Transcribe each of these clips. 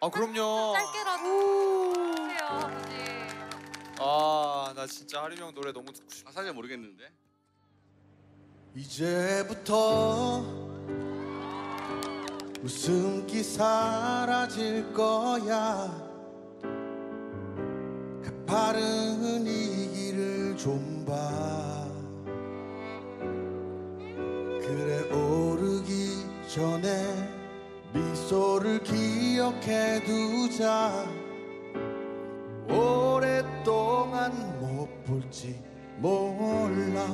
아 그럼요. 짧게라도 해주세요 아버지. 아 나 진짜 하림이 형 노래 너무 듣고 싶어. 가사 잘 모르겠는데. 이제부터 웃음기 사라질 거야 가파른 이 길을 좀 봐 그래 오르기 전에 미소를 기억해 두자. 오랫동안 못 볼지 몰라.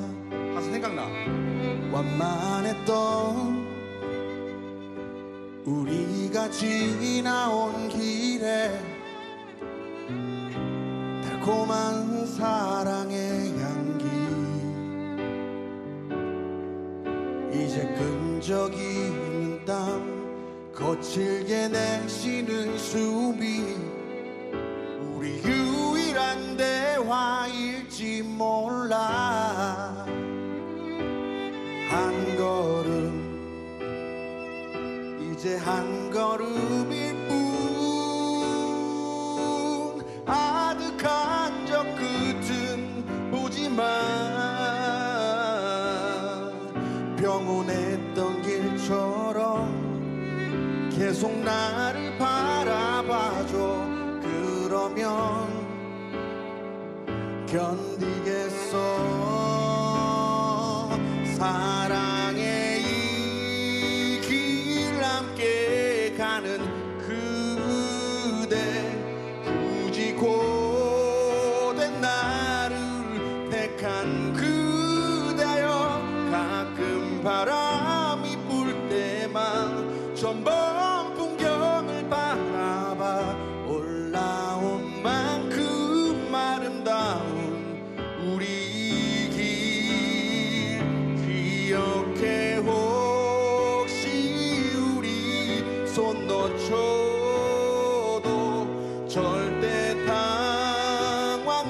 가사 생각나. 완만했던 우리가 지나온 길에 달콤한 사랑의 향기. 이제 끈적이는 땀 거칠게 내쉬는 숨이 우리 유일한 대화일지 몰라. 한 걸음 이제 한 걸음일 뿐. 아득한 저 끝은 보지만 병원했던 길처럼 계속 나를 바라봐줘. 그러면 견디겠어. 사랑의 이 길 함께 가는 그대. 굳이 고된 나를 택한 그대여 가끔 바람이 손 놓쳐도 절대 당황하며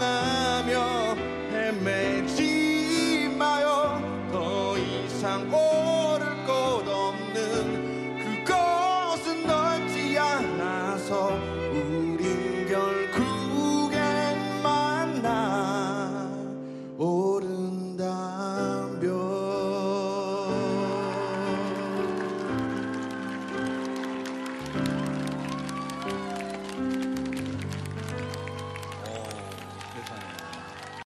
헤매지 마요. 더 이상 오를 곳